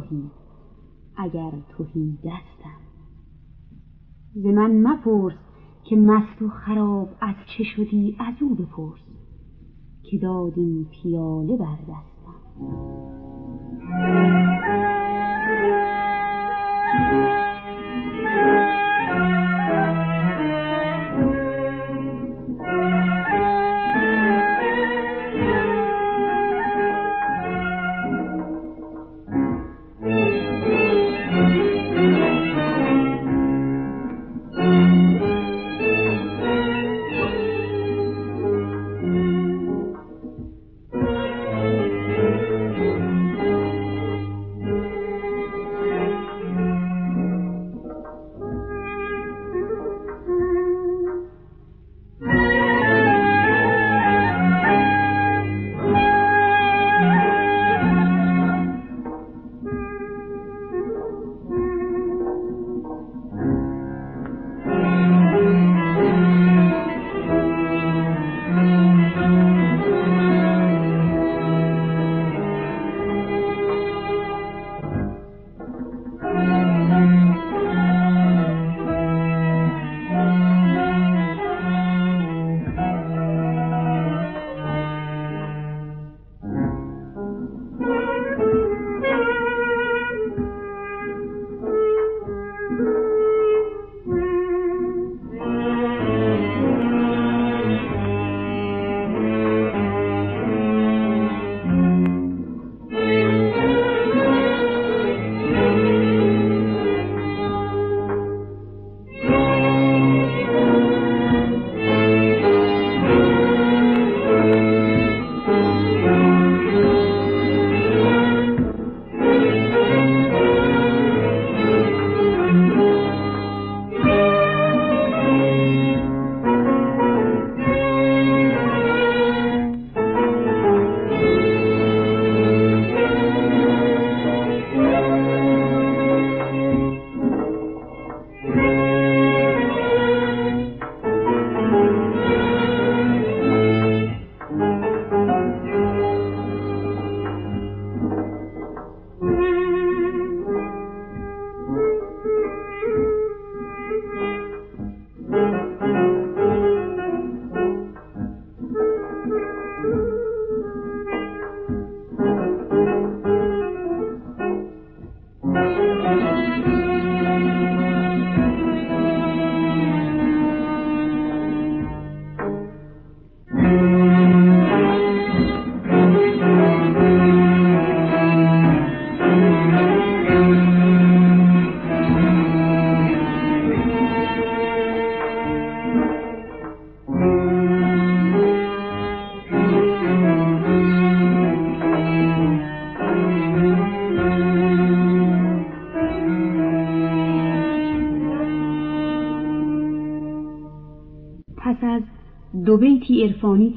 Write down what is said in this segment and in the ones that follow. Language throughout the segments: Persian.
نگاهی اگر تهی دستم. ز من مپرس که مست و خراب از چه شدی از او بپرس که داد این پیاله بر دستم.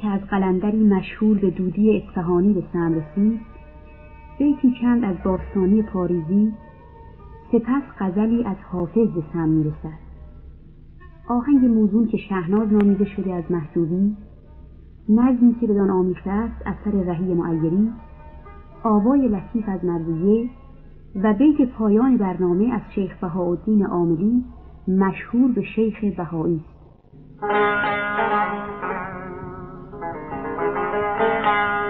که از قلندری مشهور به دودی اصفهانی به سم رسید. بیتی چند از باستانی پاریزی سپس غزلی از حافظ به سم می‌رسد. آهنگ موزون که شهناز نامیده شده از محجوبی نظمی که بدان آمیخته است اثر رهی معیری آوای لطیف از مرویه و بیت پایان برنامه از شیخ بهاءالدین عاملی مشهور به شیخ بهایی Thank you.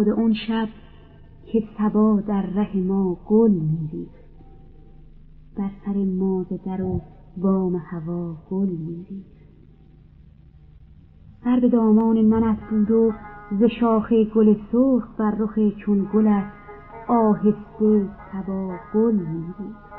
یاد اون شب که سبا در ره ما گل میریخت. بر سر ما ز در و بام هوا گل میریخت. سر به دامان منت بود و ز شاخ گل سرخ بر رخ چون گلت آهسته سبا گل میریخت.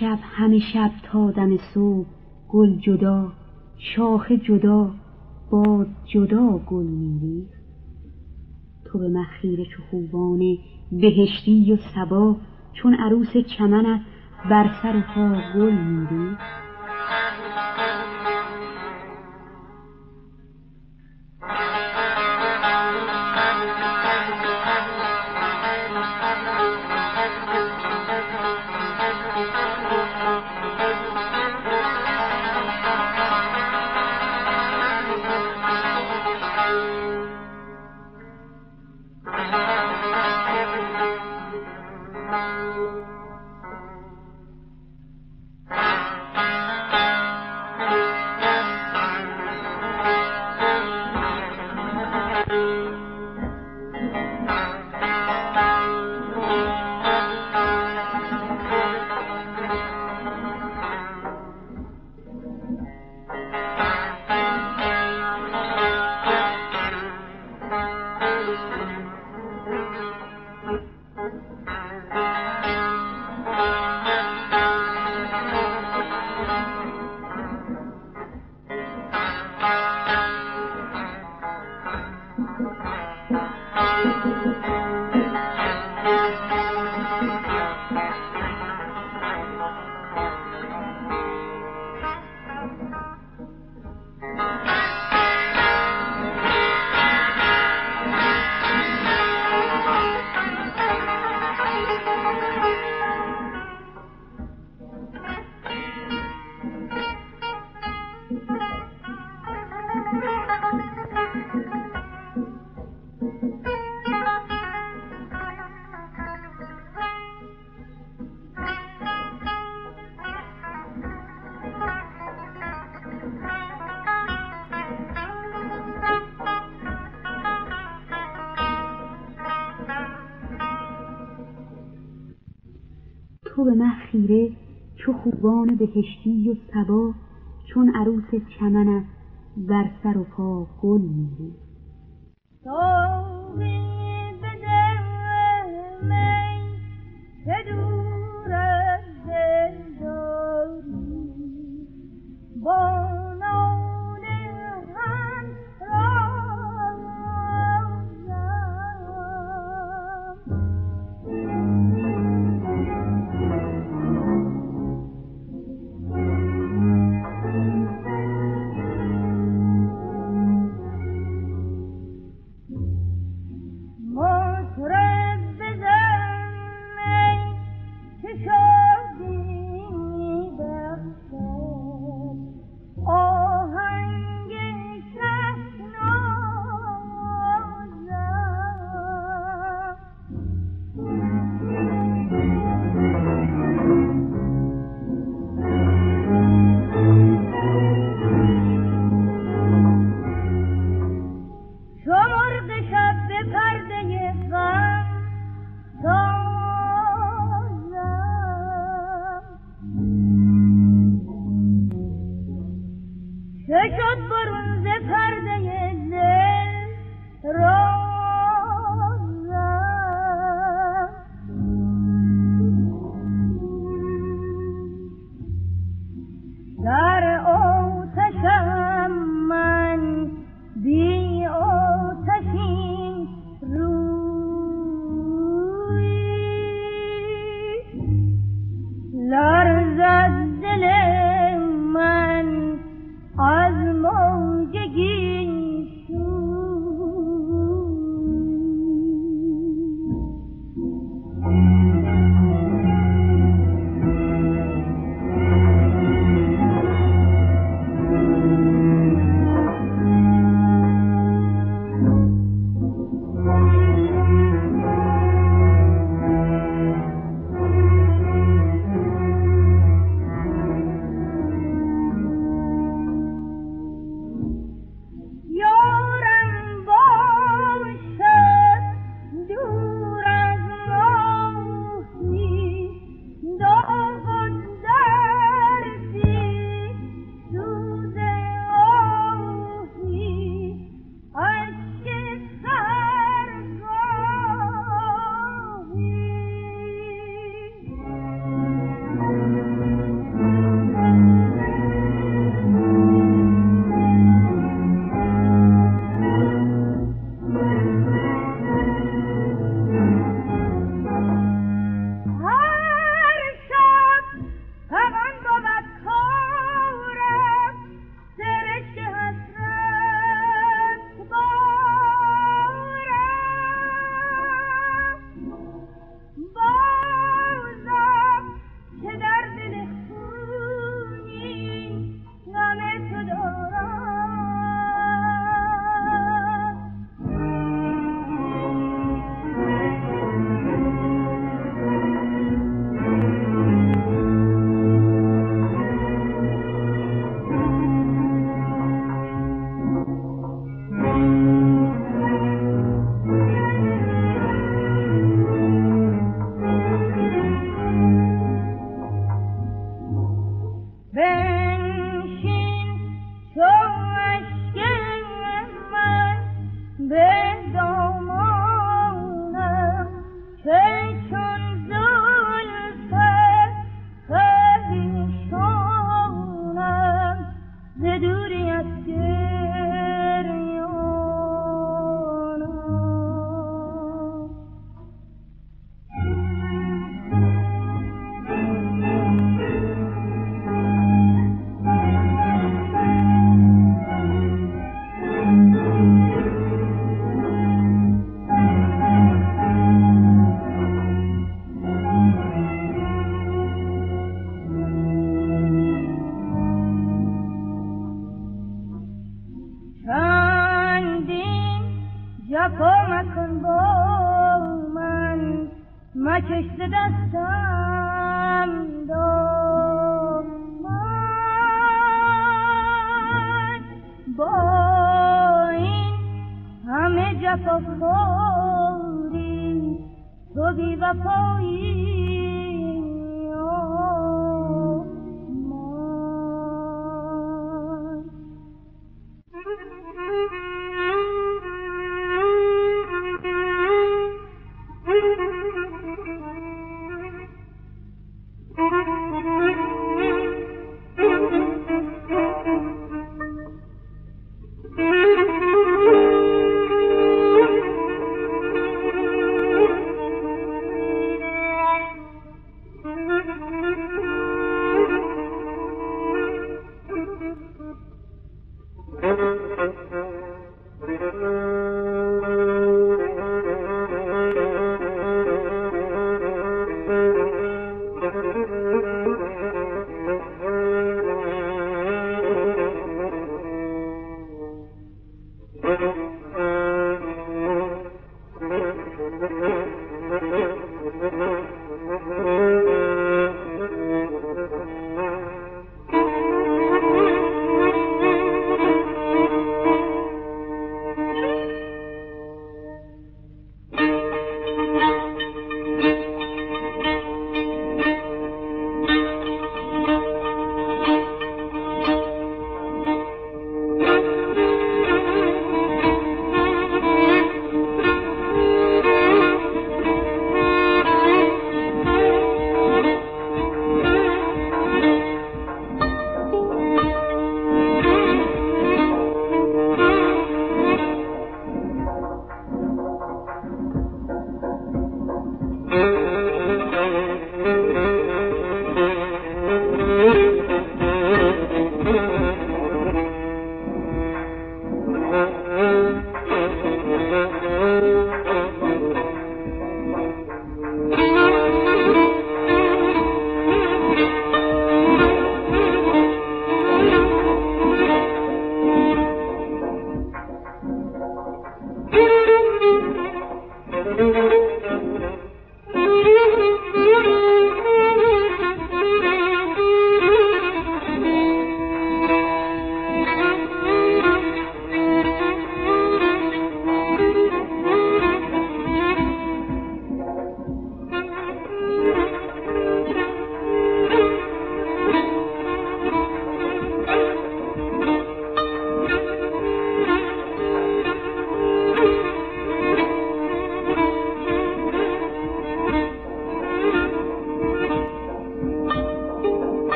شب همه شب تا دم صبح گل جدا شاخ جدا باد جدا گل میریخت. تو به مخیر چو خوبان بهشتی و سبا چون عروس چمنت بر سر پا گل میریخت. بهشتی و سبا چون عروس چمنت بر سر و پا گل میری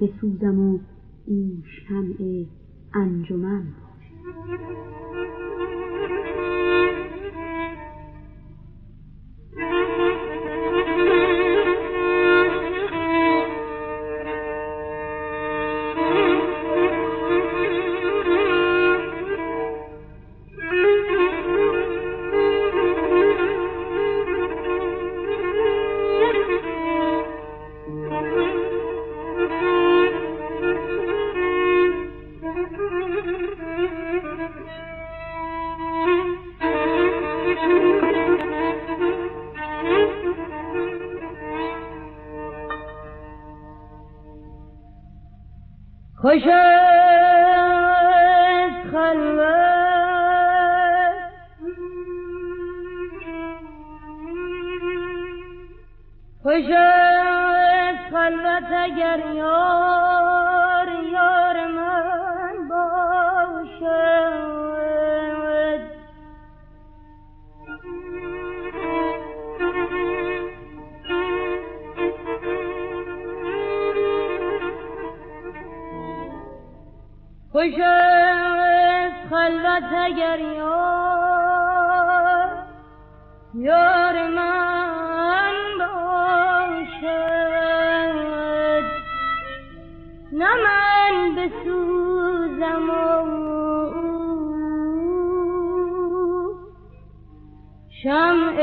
بسوزم و او شمع انجمن. خوش است خلوت. خوش است خلوت اگر یاد خوش است خلوت اگر یار یار من باشد. نه من بسوزم و شمع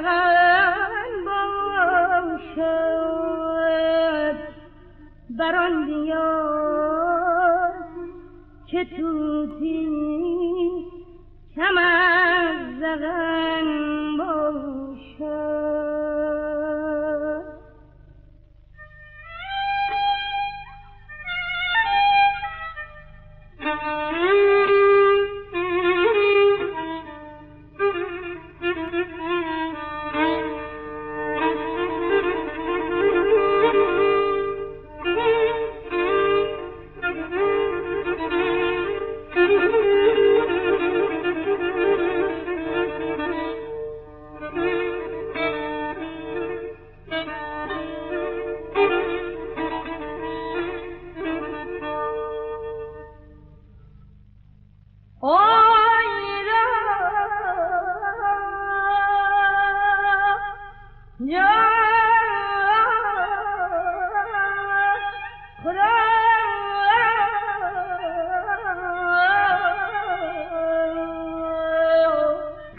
من باشد. بر آن دیار که توتی کم از زغن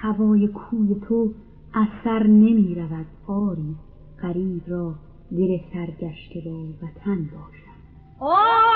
هوای کوی تو اثر نمی رود آری قریب را دل سرگشته با وطن باشد. آی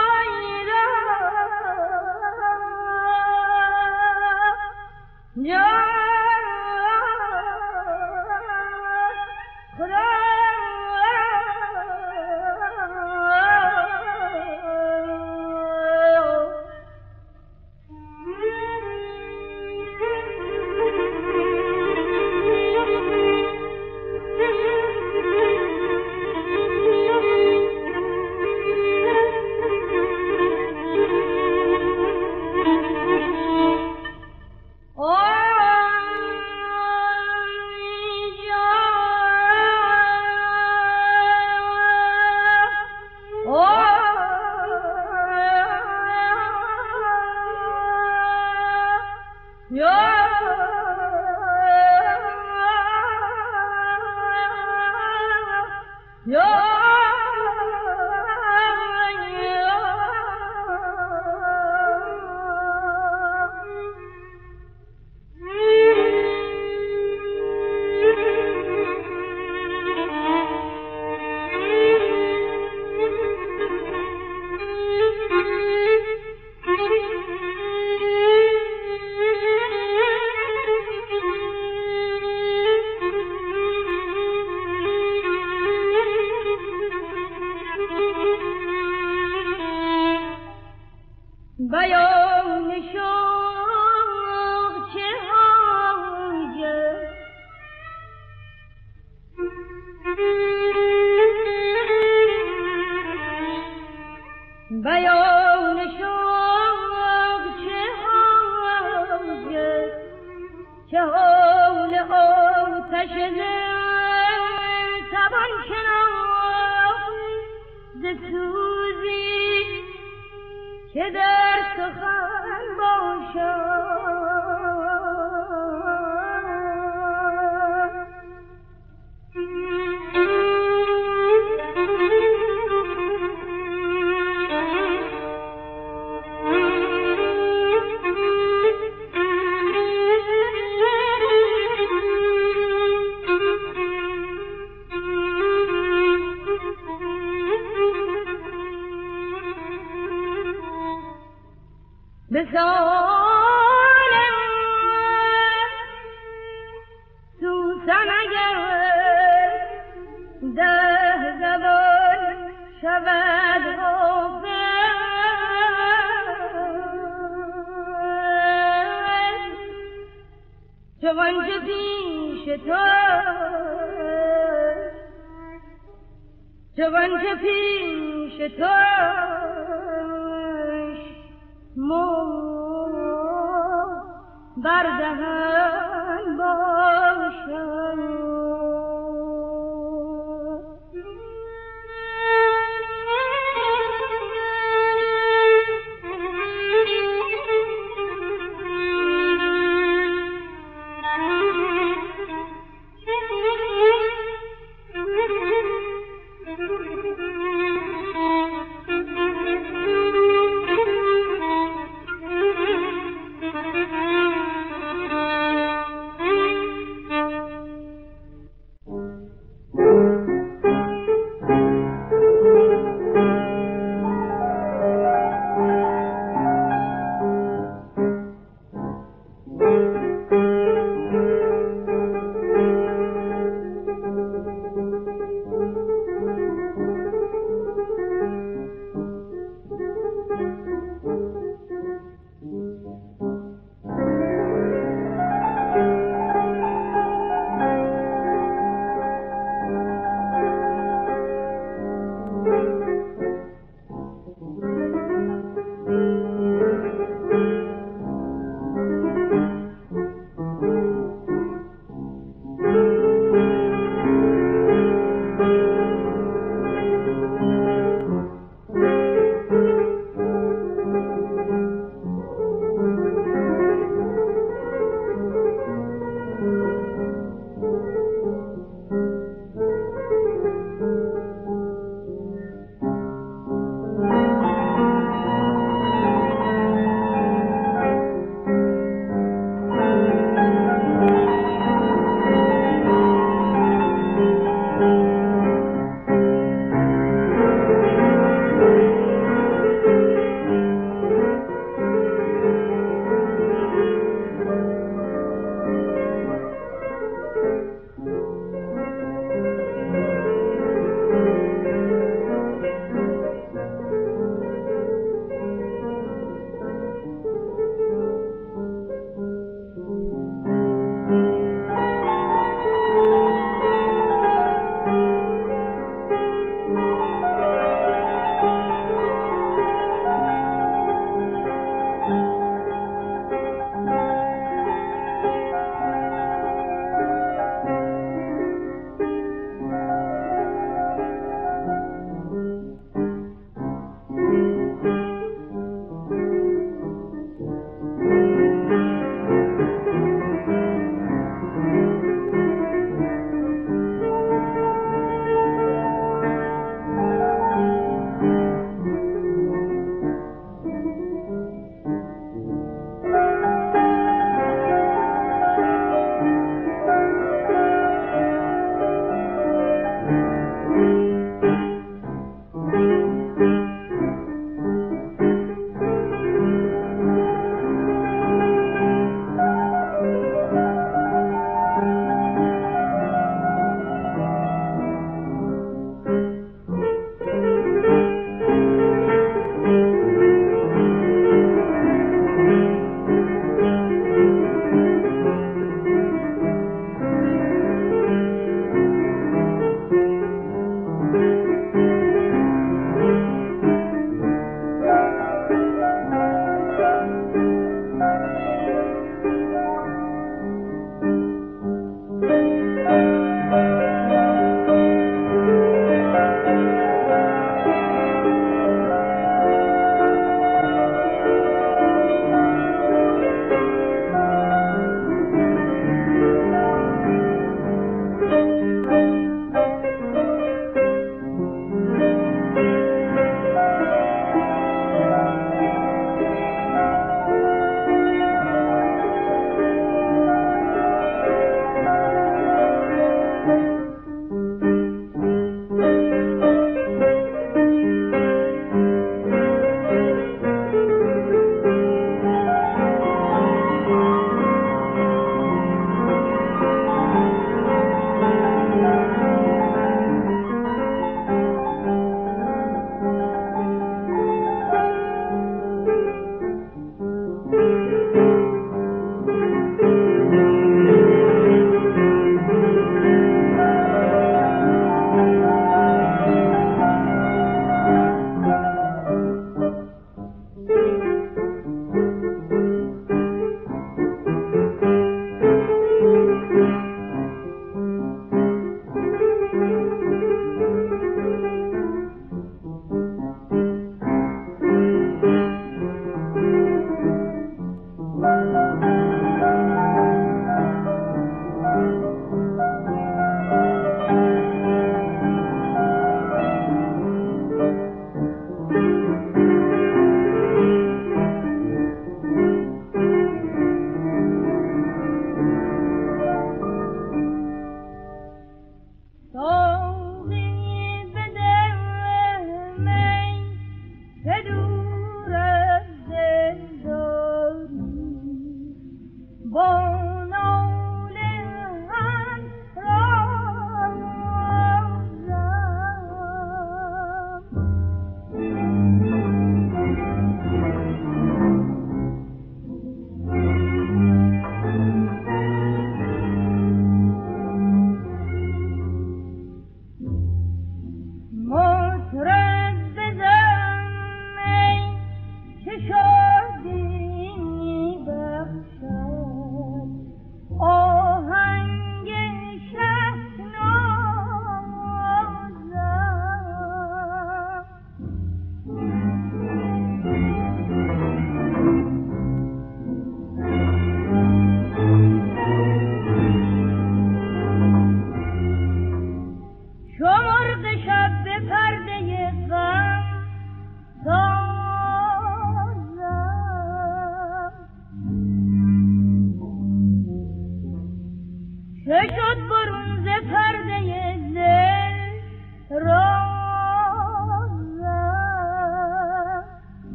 سوسن اگر ده زبان شود جوان که پیش تو جوان که پیش تو مو بردهن باشد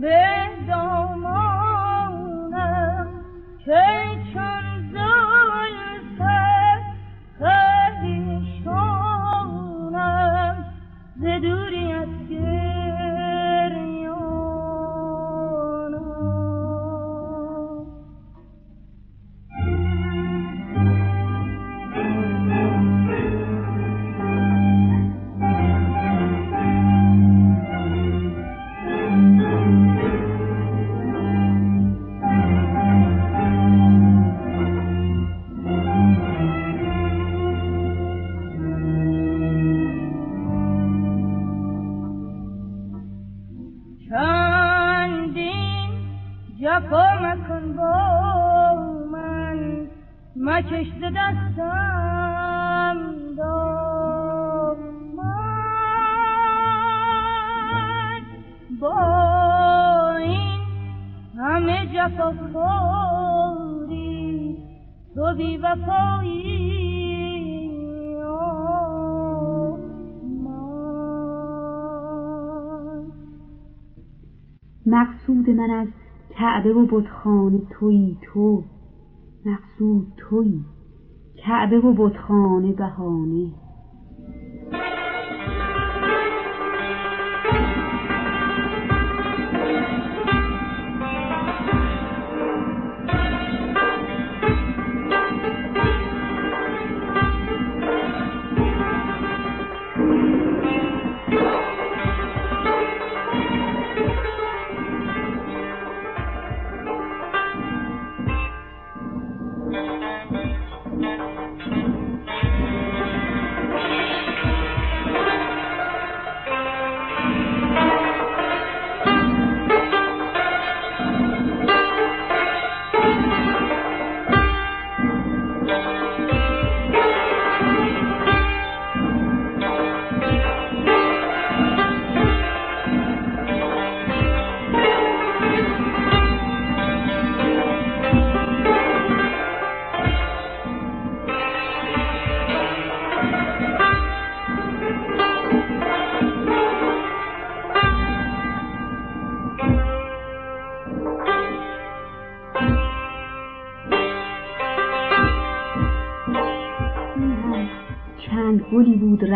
There و بتخانه بهانه.